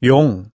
用。